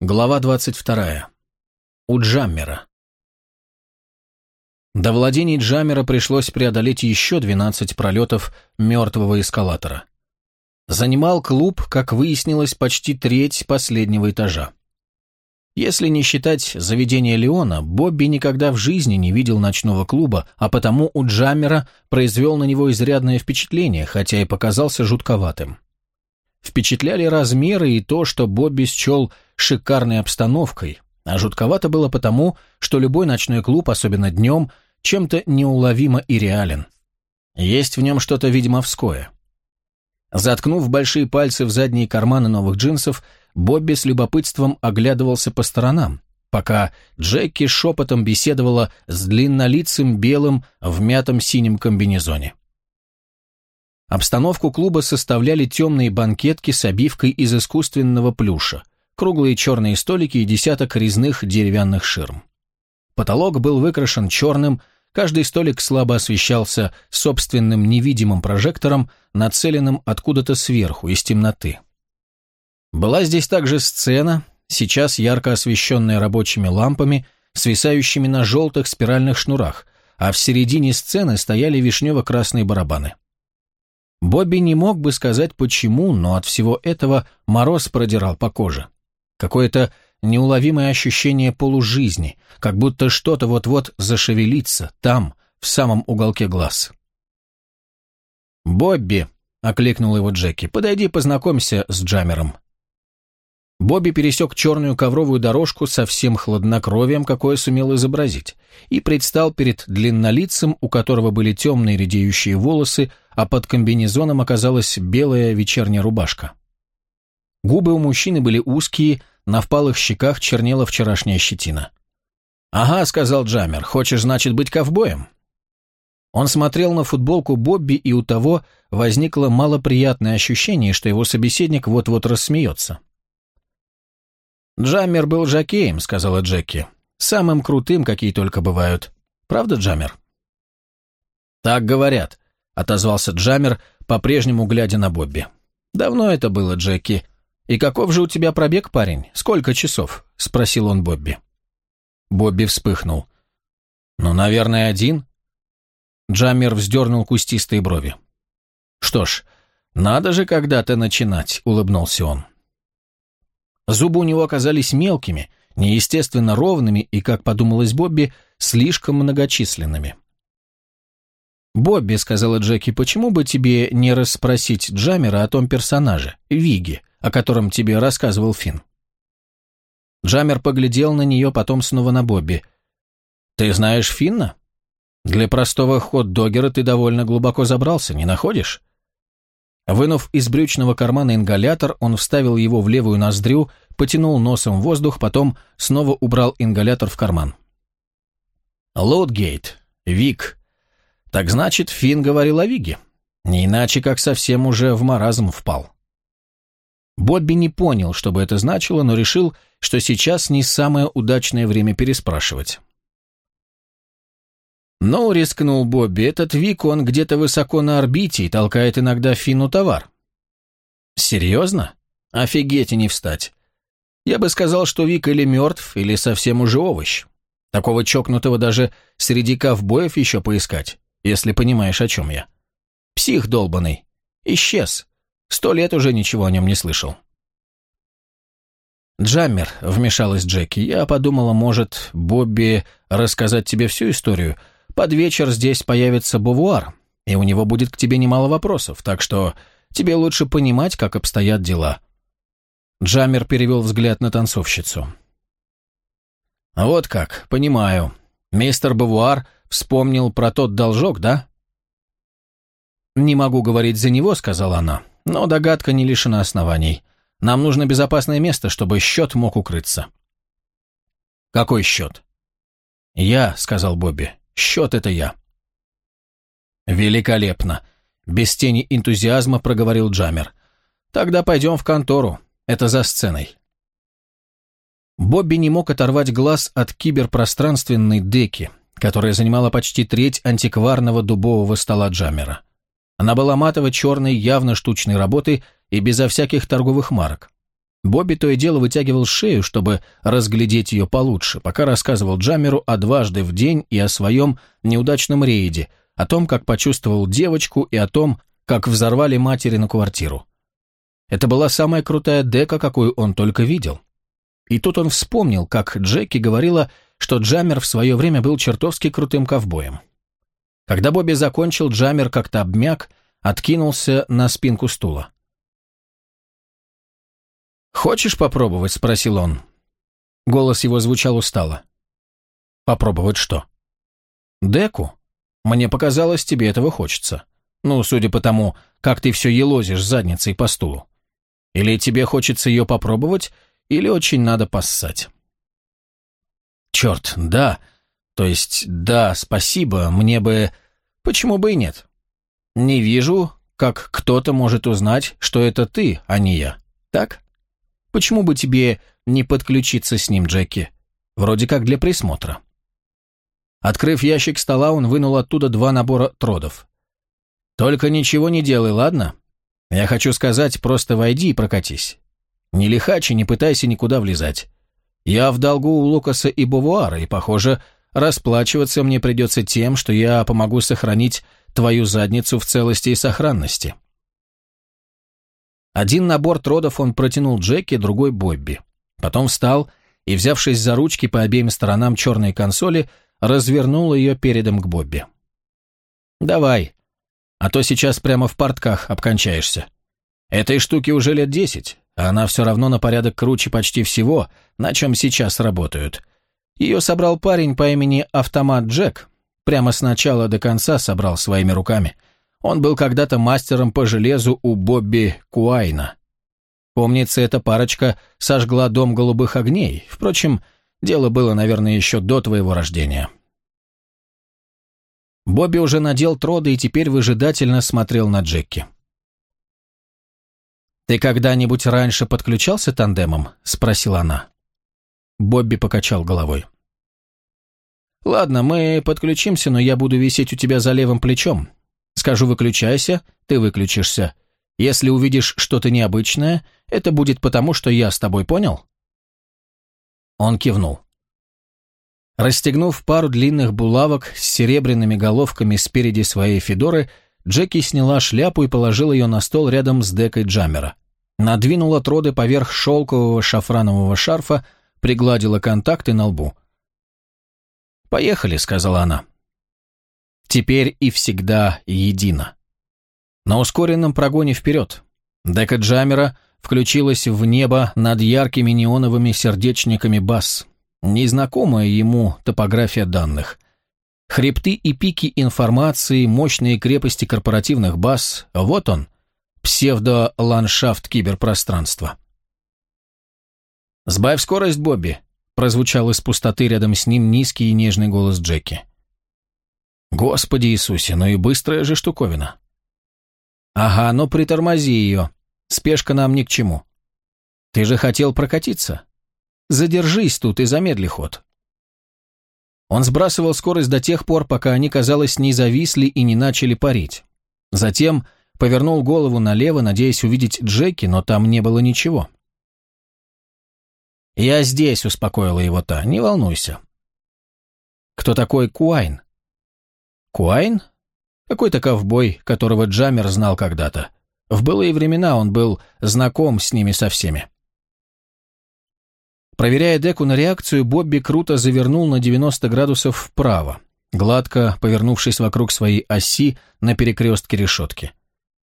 Глава 22. У Джаммера. До владений Джаммера пришлось преодолеть еще 12 пролетов мертвого эскалатора. Занимал клуб, как выяснилось, почти треть последнего этажа. Если не считать заведения Леона, Бобби никогда в жизни не видел ночного клуба, а потому у Джаммера произвел на него изрядное впечатление, хотя и показался жутковатым. Впечатляли размеры и то, что Бобби счел шикарной обстановкой, а жутковато было потому, что любой ночной клуб, особенно днем, чем-то неуловимо и реален. Есть в нем что-то ведьмовское. Заткнув большие пальцы в задние карманы новых джинсов, Бобби с любопытством оглядывался по сторонам, пока Джеки шепотом беседовала с длиннолицым белым в мятом синем комбинезоне. Обстановку клуба составляли темные банкетки с обивкой из искусственного плюша, круглые черные столики и десяток резных деревянных ширм. Потолок был выкрашен черным, каждый столик слабо освещался собственным невидимым прожектором, нацеленным откуда-то сверху, из темноты. Была здесь также сцена, сейчас ярко освещенная рабочими лампами, свисающими на желтых спиральных шнурах, а в середине сцены стояли вишнево-красные барабаны. Бобби не мог бы сказать почему, но от всего этого мороз продирал по коже. Какое-то неуловимое ощущение полужизни, как будто что-то вот-вот зашевелится там, в самом уголке глаз. «Бобби», — окликнул его Джеки, — «подойди познакомься с Джамером». Бобби пересек черную ковровую дорожку со всем хладнокровием, какое сумел изобразить, и предстал перед длиннолицем, у которого были темные редеющие волосы, а под комбинезоном оказалась белая вечерняя рубашка. Губы у мужчины были узкие, на впалых щеках чернела вчерашняя щетина. «Ага», — сказал Джамер, — «хочешь, значит, быть ковбоем?» Он смотрел на футболку Бобби, и у того возникло малоприятное ощущение, что его собеседник вот-вот рассмеется. «Джаммер был жакеем», — сказала Джеки. «Самым крутым, какие только бывают. Правда, Джаммер?» «Так говорят», — отозвался Джаммер, по-прежнему глядя на Бобби. «Давно это было, Джеки. И каков же у тебя пробег, парень? Сколько часов?» — спросил он Бобби. Бобби вспыхнул. «Ну, наверное, один». Джаммер вздернул кустистые брови. «Что ж, надо же когда-то начинать», — улыбнулся он. Зубы у него оказались мелкими, неестественно ровными и, как подумалось Бобби, слишком многочисленными. «Бобби», — сказала Джеки, — «почему бы тебе не расспросить Джамера о том персонаже, Виги, о котором тебе рассказывал Финн?» Джамер поглядел на нее, потом снова на Бобби. «Ты знаешь Финна? Для простого хот-догера ты довольно глубоко забрался, не находишь?» Вынув из брючного кармана ингалятор, он вставил его в левую ноздрю, потянул носом воздух, потом снова убрал ингалятор в карман. «Лоудгейт. Вик. Так значит, Финн говорил о Виге. Не иначе, как совсем уже в маразм впал». Бобби не понял, что бы это значило, но решил, что сейчас не самое удачное время переспрашивать. «Ну, — рискнул Бобби, — этот Вик, он где-то высоко на орбите и толкает иногда Фину товар». «Серьезно? Офигеть и не встать. Я бы сказал, что Вик или мертв, или совсем уже овощ. Такого чокнутого даже среди ковбоев еще поискать, если понимаешь, о чем я. Псих долбанный. Исчез. Сто лет уже ничего о нем не слышал». «Джаммер», — вмешалась Джеки, — «я подумала, может, Бобби рассказать тебе всю историю, — под вечер здесь появится Бувуар, и у него будет к тебе немало вопросов, так что тебе лучше понимать, как обстоят дела». Джаммер перевел взгляд на танцовщицу. «Вот как, понимаю. Мистер Бавуар вспомнил про тот должок, да?» «Не могу говорить за него», — сказала она, — «но догадка не лишена оснований. Нам нужно безопасное место, чтобы счет мог укрыться». «Какой счет?» «Я», — сказал Бобби. Счет это я». «Великолепно!» — без тени энтузиазма проговорил Джамер. «Тогда пойдем в контору. Это за сценой». Бобби не мог оторвать глаз от киберпространственной деки, которая занимала почти треть антикварного дубового стола Джамера. Она была матово-черной, явно штучной работы и безо всяких торговых марок. Бобби то и дело вытягивал шею, чтобы разглядеть ее получше, пока рассказывал Джамеру о дважды в день и о своем неудачном рейде, о том, как почувствовал девочку и о том, как взорвали матери на квартиру. Это была самая крутая дека, какую он только видел. И тут он вспомнил, как Джеки говорила, что Джамер в свое время был чертовски крутым ковбоем. Когда Бобби закончил, Джамер как-то обмяк, откинулся на спинку стула. «Хочешь попробовать?» – спросил он. Голос его звучал устало. «Попробовать что?» «Деку. Мне показалось, тебе этого хочется. Ну, судя по тому, как ты все елозишь задницей по стулу. Или тебе хочется ее попробовать, или очень надо поссать». «Черт, да. То есть, да, спасибо, мне бы... Почему бы и нет? Не вижу, как кто-то может узнать, что это ты, а не я. Так?» Почему бы тебе не подключиться с ним, Джеки? Вроде как для присмотра. Открыв ящик стола, он вынул оттуда два набора тродов. «Только ничего не делай, ладно? Я хочу сказать, просто войди и прокатись. Не лихачи, не пытайся никуда влезать. Я в долгу у Лукаса и Бувуара, и, похоже, расплачиваться мне придется тем, что я помогу сохранить твою задницу в целости и сохранности». Один набор тродов он протянул Джеки, другой Бобби. Потом встал и, взявшись за ручки по обеим сторонам черной консоли, развернул ее передом к Бобби. «Давай, а то сейчас прямо в портках обкончаешься. Этой штуке уже лет десять, а она все равно на порядок круче почти всего, на чем сейчас работают. Ее собрал парень по имени Автомат Джек, прямо с начала до конца собрал своими руками – он был когда-то мастером по железу у Бобби Куайна. Помнится, эта парочка сожгла дом голубых огней. Впрочем, дело было, наверное, еще до твоего рождения. Бобби уже надел троды и теперь выжидательно смотрел на Джекки. «Ты когда-нибудь раньше подключался тандемом?» – спросила она. Бобби покачал головой. «Ладно, мы подключимся, но я буду висеть у тебя за левым плечом. Скажу «выключайся», ты выключишься. Если увидишь что-то необычное, это будет потому, что я с тобой понял?» Он кивнул. Расстегнув пару длинных булавок с серебряными головками спереди своей Федоры, Джеки сняла шляпу и положила ее на стол рядом с декой Джаммера. Надвинула троды поверх шелкового шафранового шарфа, пригладила контакты на лбу. «Поехали», — сказала она теперь и всегда едино. На ускоренном прогоне вперед. Дека Джамера включилась в небо над яркими неоновыми сердечниками бас. Незнакомая ему топография данных. Хребты и пики информации, мощные крепости корпоративных баз – вот он, псевдо-ландшафт киберпространства. «Сбавь скорость, Бобби», – прозвучал из пустоты рядом с ним низкий и нежный голос Джеки. Господи Иисусе, ну и быстрая же штуковина. Ага, ну притормози ее. Спешка нам ни к чему. Ты же хотел прокатиться. Задержись тут и замедли ход. Он сбрасывал скорость до тех пор, пока они, казалось, не зависли и не начали парить. Затем повернул голову налево, надеясь увидеть Джеки, но там не было ничего. «Я здесь», — успокоила его та, — «не волнуйся». «Кто такой Куайн?» Куайн? Какой-то ковбой, которого Джаммер знал когда-то. В былые времена он был знаком с ними со всеми. Проверяя деку на реакцию, Бобби круто завернул на 90 градусов вправо, гладко повернувшись вокруг своей оси на перекрестке решетки.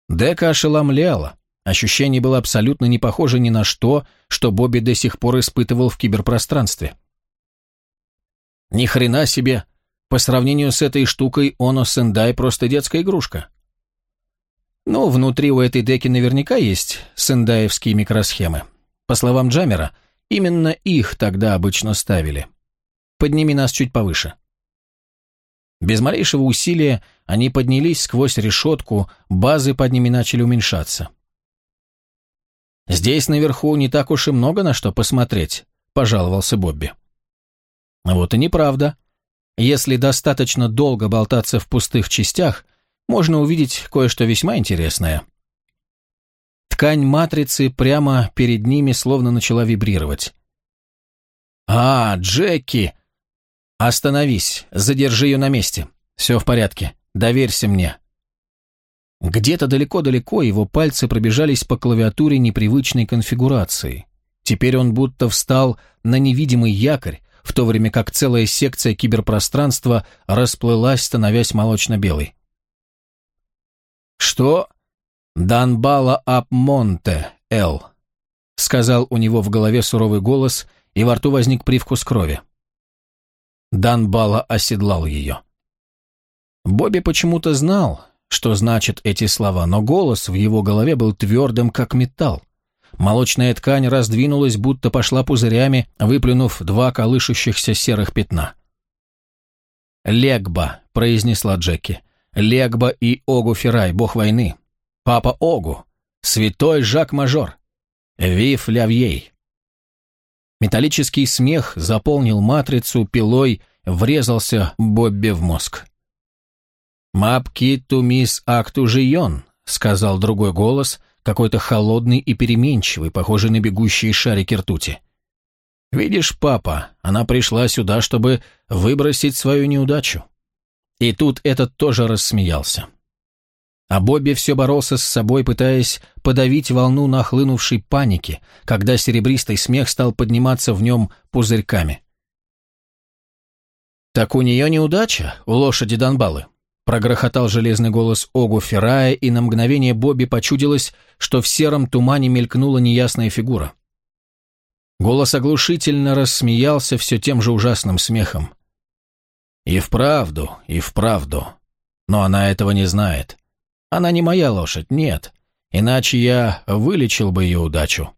Дека ошеломляла. Ощущение было абсолютно не похоже ни на что, что Бобби до сих пор испытывал в киберпространстве. «Ни хрена себе!» По сравнению с этой штукой Оно Сендай просто детская игрушка. Ну, внутри у этой деки наверняка есть сендаевские микросхемы. По словам Джамера, именно их тогда обычно ставили. Подними нас чуть повыше. Без малейшего усилия они поднялись сквозь решетку, базы под ними начали уменьшаться. «Здесь наверху не так уж и много на что посмотреть», – пожаловался Бобби. Вот и неправда. Если достаточно долго болтаться в пустых частях, можно увидеть кое-что весьма интересное. Ткань матрицы прямо перед ними словно начала вибрировать. «А, Джеки!» «Остановись, задержи ее на месте. Все в порядке, доверься мне». Где-то далеко-далеко его пальцы пробежались по клавиатуре непривычной конфигурации. Теперь он будто встал на невидимый якорь, в то время как целая секция киберпространства расплылась, становясь молочно-белой. «Что?» «Данбала ап Монте, Эл», — сказал у него в голове суровый голос, и во рту возник привкус крови. Данбала оседлал ее. Бобби почему-то знал, что значат эти слова, но голос в его голове был твердым, как металл. Молочная ткань раздвинулась, будто пошла пузырями, выплюнув два колышущихся серых пятна. «Легба», — произнесла Джеки. «Легба и Огу Ферай, бог войны. Папа Огу. Святой Жак-Мажор. Вив Лявьей». Металлический смех заполнил матрицу, пилой врезался Бобби в мозг. «Мапки ту мисс акту жион», — сказал другой голос — какой-то холодный и переменчивый, похожий на бегущие шарики ртути. «Видишь, папа, она пришла сюда, чтобы выбросить свою неудачу». И тут этот тоже рассмеялся. А Бобби все боролся с собой, пытаясь подавить волну нахлынувшей паники, когда серебристый смех стал подниматься в нем пузырьками. «Так у нее неудача, у лошади Донбалы», Прогрохотал железный голос Огу Феррая, и на мгновение Бобби почудилось, что в сером тумане мелькнула неясная фигура. Голос оглушительно рассмеялся все тем же ужасным смехом. «И вправду, и вправду. Но она этого не знает. Она не моя лошадь, нет. Иначе я вылечил бы ее удачу».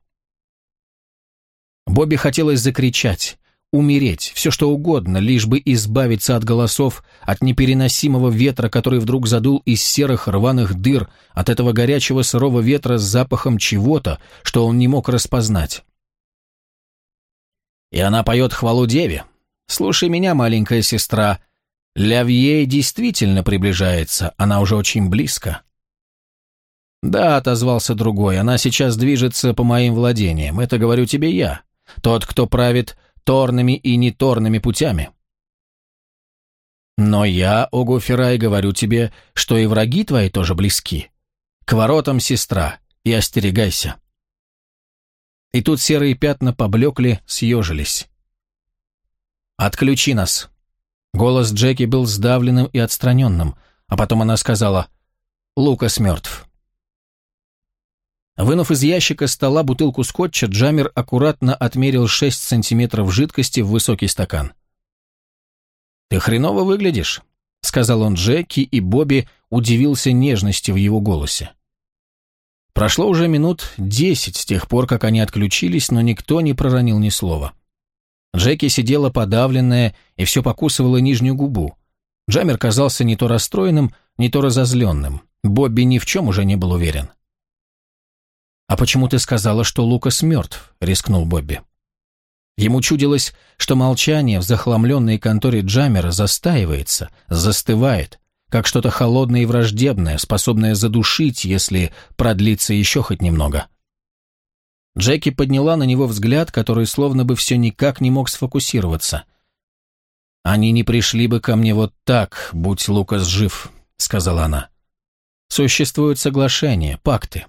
Бобби хотелось закричать, умереть, все что угодно, лишь бы избавиться от голосов, от непереносимого ветра, который вдруг задул из серых рваных дыр, от этого горячего сырого ветра с запахом чего-то, что он не мог распознать. И она поет хвалу деве. «Слушай меня, маленькая сестра, Лявье действительно приближается, она уже очень близко». «Да», — отозвался другой, — «она сейчас движется по моим владениям, это говорю тебе я. Тот, кто правит торными и неторными путями. Но я, Огуферай, говорю тебе, что и враги твои тоже близки. К воротам, сестра, и остерегайся. И тут серые пятна поблекли, съежились. «Отключи нас!» Голос Джеки был сдавленным и отстраненным, а потом она сказала «Лукас мертв». Вынув из ящика стола бутылку скотча, Джамер аккуратно отмерил 6 сантиметров жидкости в высокий стакан. «Ты хреново выглядишь», — сказал он Джеки, и Бобби удивился нежности в его голосе. Прошло уже минут десять с тех пор, как они отключились, но никто не проронил ни слова. Джеки сидела подавленная и все покусывала нижнюю губу. Джамер казался не то расстроенным, не то разозленным. Бобби ни в чем уже не был уверен. «А почему ты сказала, что Лукас мертв?» — рискнул Бобби. Ему чудилось, что молчание в захламленной конторе Джамера застаивается, застывает, как что-то холодное и враждебное, способное задушить, если продлится еще хоть немного. Джеки подняла на него взгляд, который словно бы все никак не мог сфокусироваться. «Они не пришли бы ко мне вот так, будь Лукас жив», — сказала она. «Существуют соглашения, пакты.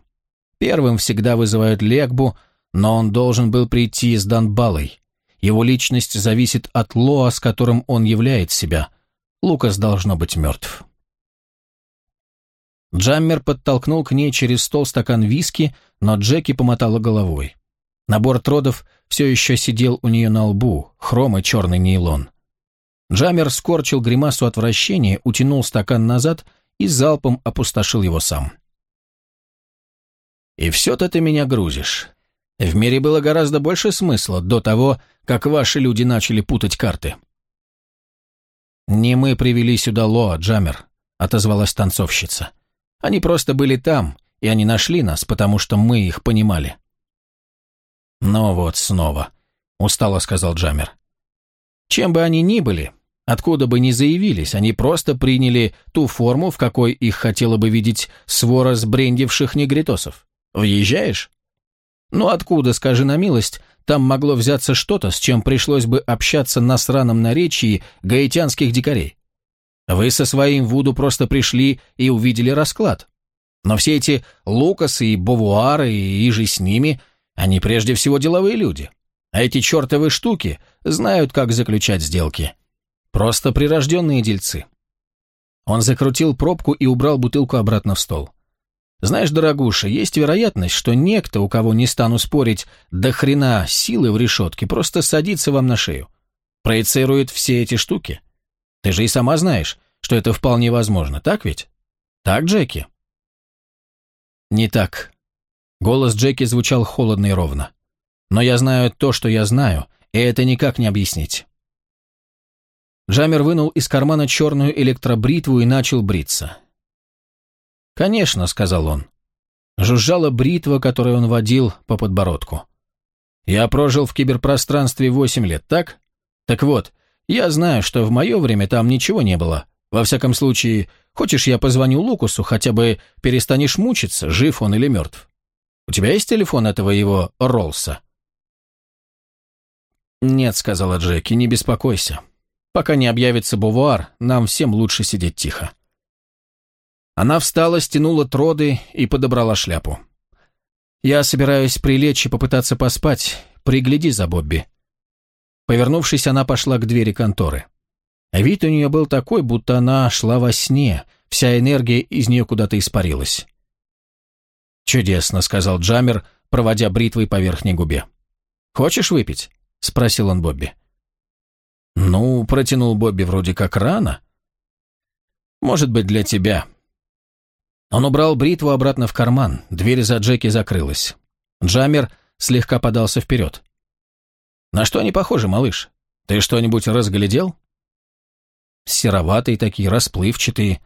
Первым всегда вызывают Легбу, но он должен был прийти с Данбалой. Его личность зависит от Лоа, с которым он являет себя. Лукас должно быть мертв. Джаммер подтолкнул к ней через стол стакан виски, но Джеки помотала головой. Набор тродов все еще сидел у нее на лбу, хром и черный нейлон. Джаммер скорчил гримасу отвращения, утянул стакан назад и залпом опустошил его сам. И все-то ты меня грузишь. В мире было гораздо больше смысла до того, как ваши люди начали путать карты. «Не мы привели сюда Лоа, Джамер», — отозвалась танцовщица. «Они просто были там, и они нашли нас, потому что мы их понимали». «Ну вот снова», — устало сказал Джамер. «Чем бы они ни были, откуда бы ни заявились, они просто приняли ту форму, в какой их хотела бы видеть свора сбрендивших негритосов. Въезжаешь? Ну откуда, скажи на милость, там могло взяться что-то, с чем пришлось бы общаться на сраном наречии гаитянских дикарей. Вы со своим Вуду просто пришли и увидели расклад. Но все эти Лукасы и Бовуары и иже с ними, они прежде всего деловые люди. А эти чертовы штуки знают, как заключать сделки. Просто прирожденные дельцы. Он закрутил пробку и убрал бутылку обратно в стол. Знаешь, дорогуша, есть вероятность, что некто, у кого не стану спорить, до хрена силы в решетке, просто садится вам на шею. Проецирует все эти штуки. Ты же и сама знаешь, что это вполне возможно, так ведь? Так, Джеки? Не так. Голос Джеки звучал холодно и ровно. Но я знаю то, что я знаю, и это никак не объяснить. Джамер вынул из кармана черную электробритву и начал бриться. «Конечно», — сказал он. Жужжала бритва, которую он водил по подбородку. «Я прожил в киберпространстве восемь лет, так? Так вот, я знаю, что в мое время там ничего не было. Во всяком случае, хочешь, я позвоню Лукусу, хотя бы перестанешь мучиться, жив он или мертв. У тебя есть телефон этого его Роллса?» «Нет», — сказала Джеки, — «не беспокойся. Пока не объявится Бувуар, нам всем лучше сидеть тихо». Она встала, стянула троды и подобрала шляпу. «Я собираюсь прилечь и попытаться поспать. Пригляди за Бобби». Повернувшись, она пошла к двери конторы. Вид у нее был такой, будто она шла во сне, вся энергия из нее куда-то испарилась. «Чудесно», — сказал Джамер, проводя бритвой по верхней губе. «Хочешь выпить?» — спросил он Бобби. «Ну, протянул Бобби вроде как рано». «Может быть, для тебя», он убрал бритву обратно в карман, дверь за Джеки закрылась. Джамер слегка подался вперед. «На что они похожи, малыш? Ты что-нибудь разглядел?» Сероватые такие, расплывчатые.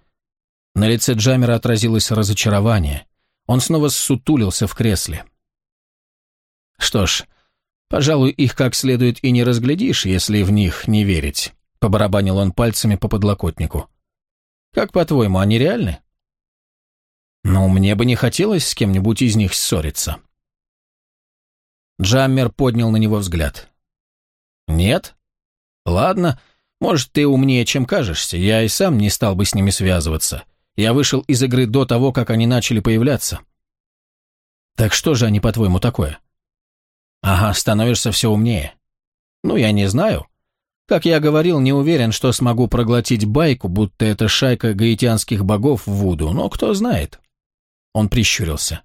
На лице Джамера отразилось разочарование. Он снова ссутулился в кресле. «Что ж, пожалуй, их как следует и не разглядишь, если в них не верить», — побарабанил он пальцами по подлокотнику. «Как, по-твоему, они реальны?» Но мне бы не хотелось с кем-нибудь из них ссориться. Джаммер поднял на него взгляд. «Нет? Ладно, может, ты умнее, чем кажешься. Я и сам не стал бы с ними связываться. Я вышел из игры до того, как они начали появляться». «Так что же они, по-твоему, такое?» «Ага, становишься все умнее». «Ну, я не знаю. Как я говорил, не уверен, что смогу проглотить байку, будто это шайка гаитянских богов в Вуду, но кто знает». Он прищурился.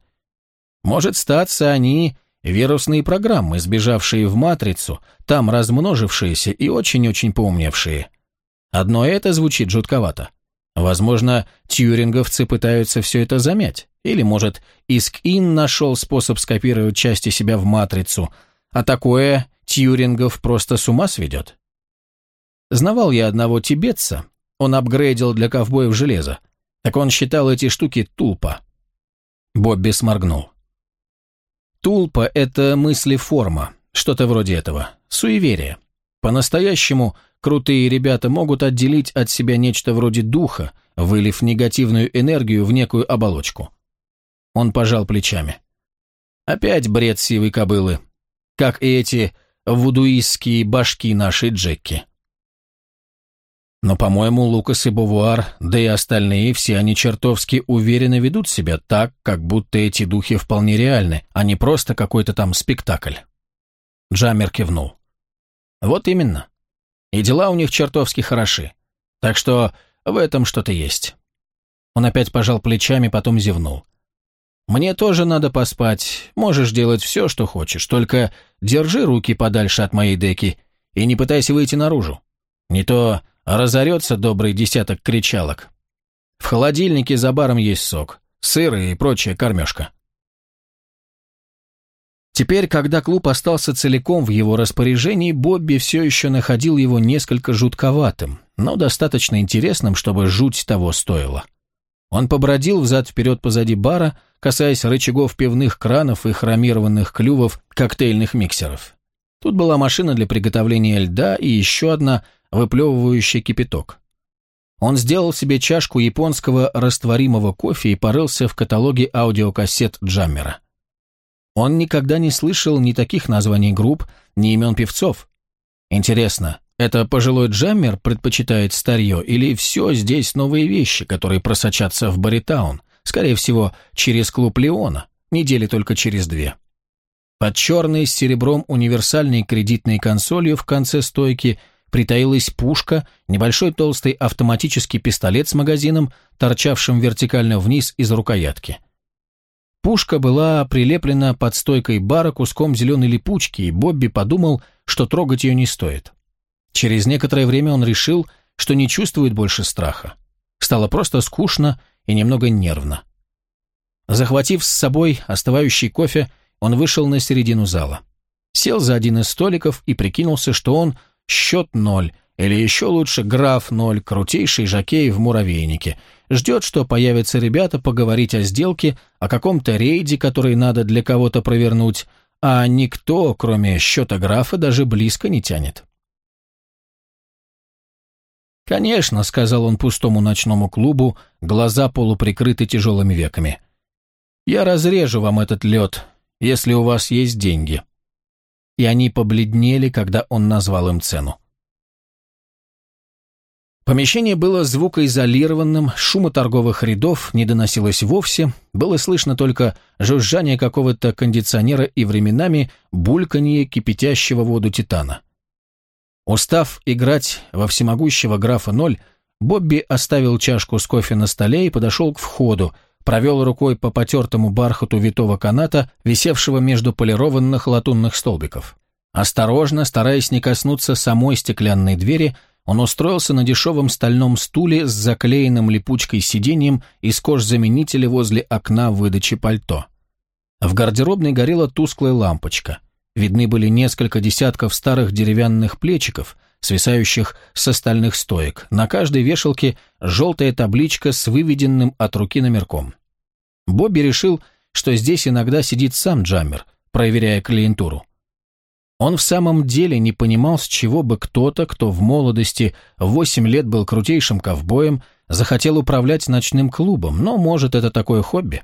Может статься они вирусные программы, сбежавшие в матрицу, там размножившиеся и очень-очень поумневшие. Одно это звучит жутковато. Возможно, тьюринговцы пытаются все это замять. Или, может, Иск-Ин нашел способ скопировать части себя в матрицу, а такое Тьюрингов просто с ума сведет. Знавал я одного тибетца, он апгрейдил для ковбоев железо. Так он считал эти штуки тулпа. Бобби сморгнул. Тулпа – это мысли-форма, что-то вроде этого, суеверие. По-настоящему крутые ребята могут отделить от себя нечто вроде духа, вылив негативную энергию в некую оболочку. Он пожал плечами. Опять бред сивой кобылы, как и эти вудуистские башки нашей Джекки. Но, по-моему, Лукас и Бувуар, да и остальные, все они чертовски уверенно ведут себя так, как будто эти духи вполне реальны, а не просто какой-то там спектакль. Джаммер кивнул. Вот именно. И дела у них чертовски хороши. Так что в этом что-то есть. Он опять пожал плечами, потом зевнул. «Мне тоже надо поспать. Можешь делать все, что хочешь, только держи руки подальше от моей деки и не пытайся выйти наружу. Не то разорется добрый десяток кричалок. В холодильнике за баром есть сок, сыр и прочая кормежка. Теперь, когда клуб остался целиком в его распоряжении, Бобби все еще находил его несколько жутковатым, но достаточно интересным, чтобы жуть того стоила. Он побродил взад-вперед позади бара, касаясь рычагов пивных кранов и хромированных клювов коктейльных миксеров. Тут была машина для приготовления льда и еще одна, выплевывающий кипяток. Он сделал себе чашку японского растворимого кофе и порылся в каталоге аудиокассет Джаммера. Он никогда не слышал ни таких названий групп, ни имен певцов. Интересно, это пожилой джаммер предпочитает старье или все здесь новые вещи, которые просочатся в Баритаун, скорее всего, через клуб Леона, недели только через две. Под черной с серебром универсальной кредитной консолью в конце стойки притаилась пушка, небольшой толстый автоматический пистолет с магазином, торчавшим вертикально вниз из рукоятки. Пушка была прилеплена под стойкой бара куском зеленой липучки, и Бобби подумал, что трогать ее не стоит. Через некоторое время он решил, что не чувствует больше страха. Стало просто скучно и немного нервно. Захватив с собой остывающий кофе, он вышел на середину зала. Сел за один из столиков и прикинулся, что он счет ноль, или еще лучше граф ноль, крутейший жокей в муравейнике, ждет, что появятся ребята поговорить о сделке, о каком-то рейде, который надо для кого-то провернуть, а никто, кроме счета графа, даже близко не тянет. «Конечно», — сказал он пустому ночному клубу, глаза полуприкрыты тяжелыми веками. «Я разрежу вам этот лед, если у вас есть деньги». И они побледнели, когда он назвал им цену. Помещение было звукоизолированным, шума торговых рядов не доносилось вовсе, было слышно только жужжание какого-то кондиционера и временами бульканье кипятящего воду титана. Устав играть во всемогущего графа ноль, Бобби оставил чашку с кофе на столе и подошел к входу, провел рукой по потертому бархату витого каната, висевшего между полированных латунных столбиков. Осторожно, стараясь не коснуться самой стеклянной двери, он устроился на дешевом стальном стуле с заклеенным липучкой сиденьем из кожзаменителя возле окна выдачи пальто. В гардеробной горела тусклая лампочка. Видны были несколько десятков старых деревянных плечиков, свисающих с остальных стоек. На каждой вешалке желтая табличка с выведенным от руки номерком. Бобби решил, что здесь иногда сидит сам Джаммер, проверяя клиентуру. Он в самом деле не понимал, с чего бы кто-то, кто в молодости восемь лет был крутейшим ковбоем, захотел управлять ночным клубом, но, может, это такое хобби.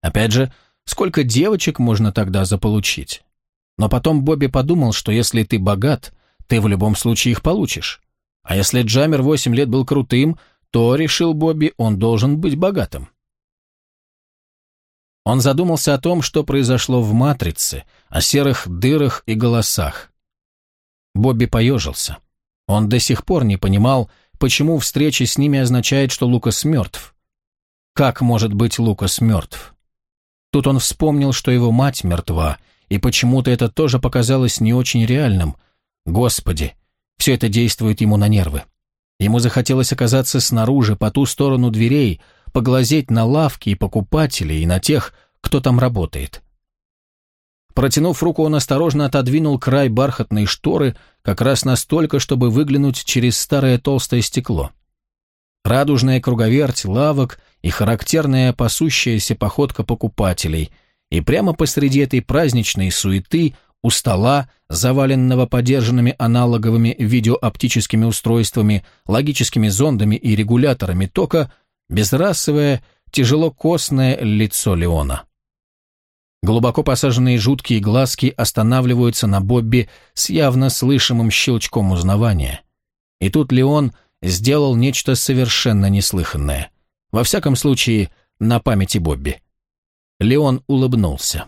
Опять же, сколько девочек можно тогда заполучить? Но потом Бобби подумал, что если ты богат, ты в любом случае их получишь. А если Джаммер восемь лет был крутым, то, решил Бобби, он должен быть богатым. Он задумался о том, что произошло в «Матрице», о серых дырах и голосах. Бобби поежился. Он до сих пор не понимал, почему встреча с ними означает, что Лукас мертв. Как может быть Лукас мертв? Тут он вспомнил, что его мать мертва, и почему-то это тоже показалось не очень реальным. Господи, все это действует ему на нервы. Ему захотелось оказаться снаружи, по ту сторону дверей, поглазеть на лавки и покупателей, и на тех, кто там работает. Протянув руку, он осторожно отодвинул край бархатной шторы, как раз настолько, чтобы выглянуть через старое толстое стекло. Радужная круговерть лавок и характерная пасущаяся походка покупателей, и прямо посреди этой праздничной суеты у стола, заваленного подержанными аналоговыми видеооптическими устройствами, логическими зондами и регуляторами тока, безрасовое, тяжело костное лицо Леона. Глубоко посаженные жуткие глазки останавливаются на Бобби с явно слышимым щелчком узнавания. И тут Леон сделал нечто совершенно неслыханное. Во всяком случае, на памяти Бобби. Леон улыбнулся.